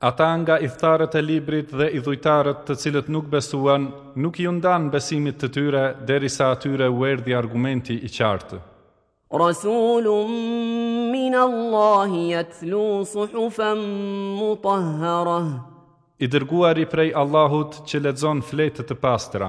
Ata nga idhtarët e Librit dhe idhujtarët të cilët nuk besuan, nuk iu ndanë besimit të tyre derisa atyre u erdhi argumenti i qartë. Rasulun min Allahi yatlu suhufan mutahharah. I dërguari prej Allahut që lexon fletë të pastra.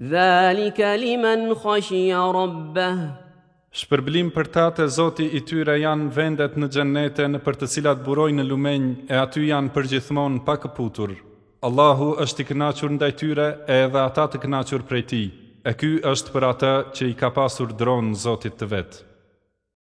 Dhalika liman khashia rabbah. Shpërblim për ta te Zoti i tyre janë vendet në xhennete nëpër të cilat burojnë lumenj e aty janë përgjithmonë pa këputur. Allahu është i kënaqur ndaj tyre e edhe ata të kënaqur prej Tij, e ky është për atë që i ka pasur dronë Zotit të vet.